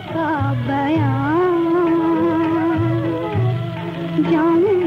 का बयान। जाने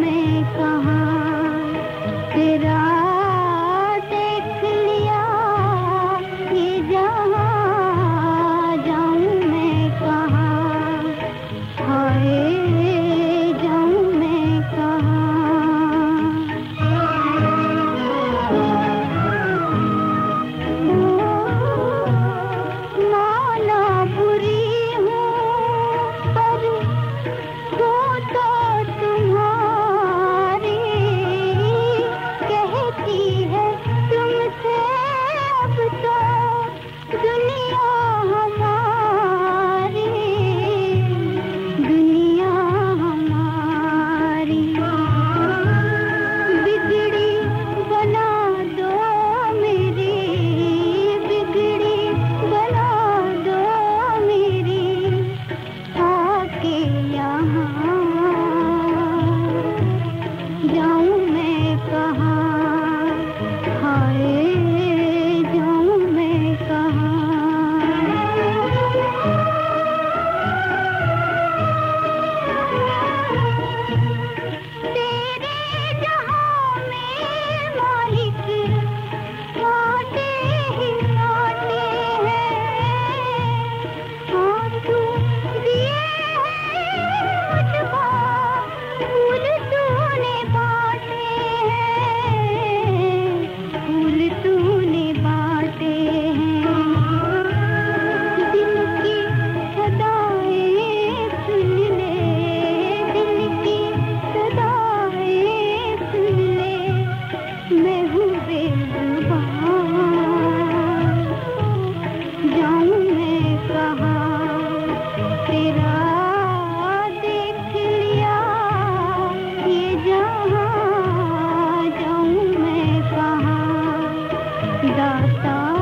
जाऊँ? दाता